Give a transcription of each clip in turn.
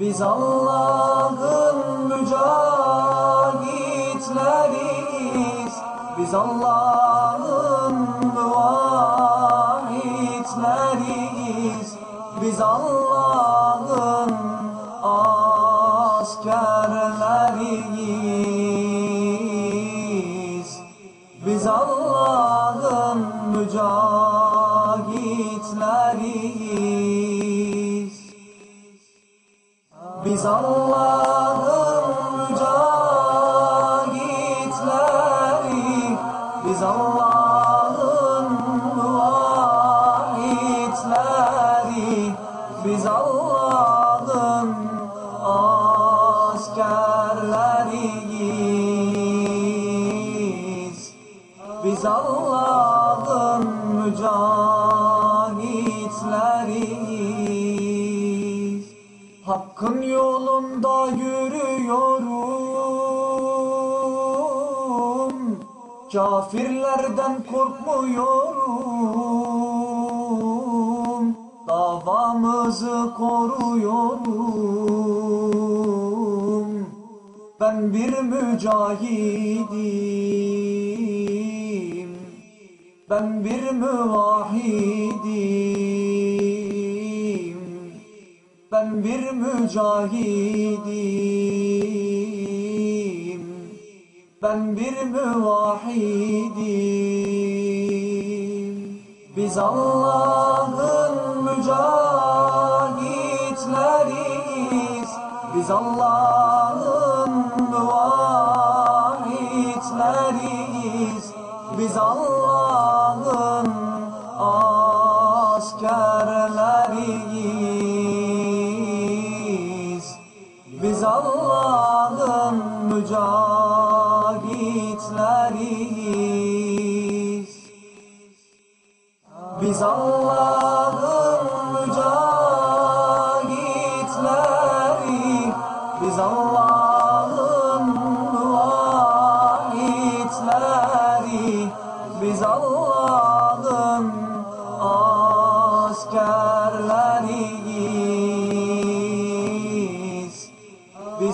Biz Allah'ın mücahitleriyiz. Biz Allah'ın müvahitleriyiz. Biz Allah'ın askerleriyiz. Biz Allah'ın mücahitleriyiz. Biz Allah'ın mücahitleri, biz Allah'ın muvahhidleri, biz Allah'ın askerleriyiz. Biz Allah'ın mücahitleriyiz. Hakkın yolunda yürüyorum. Kafirlerden korkmuyorum. Davamızı koruyorum. Ben bir mücahidim. Ben bir müvahidim. Ben bir mücahidim. Ben bir müvahidim. Biz Allah'ın mücahitleriyiz. Biz Allah'ın müvahitleriyiz. Biz Allah'ın Allah'ın mücahitleriyiz. Biz Allah'ın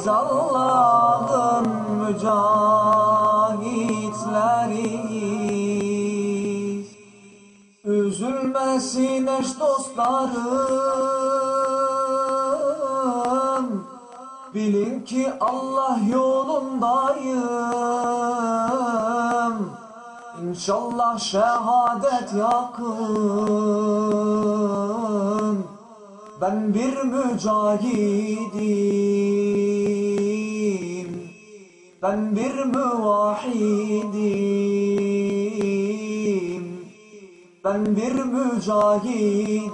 Biz Allah'ın mücahitleriyiz. Üzülmesin eş dostlarım. Bilin ki Allah yolundayım. İnşallah şehadet yakın Ben bir mücahidim. Ben bir müvahidim. Ben bir mücahidim.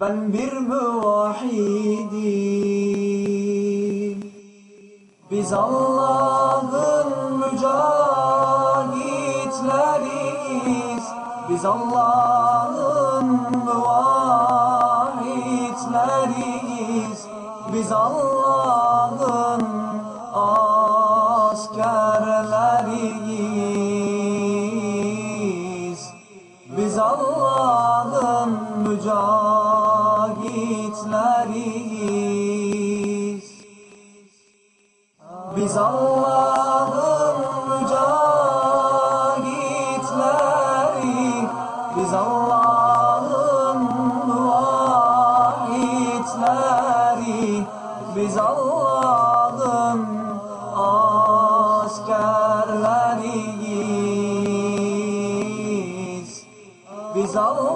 Ben bir müvahidim. Biz Allah'ın mücahitleriyiz Biz Allah'ın müvahitleriyiz Biz Allah'ın askerleriyiz. Biz Allah'ın mücahitleriyiz Biz Allah'ın Biz Allah'ın muvahhidleri Biz Allah'ın askerleriyiz. Biz Allah'ın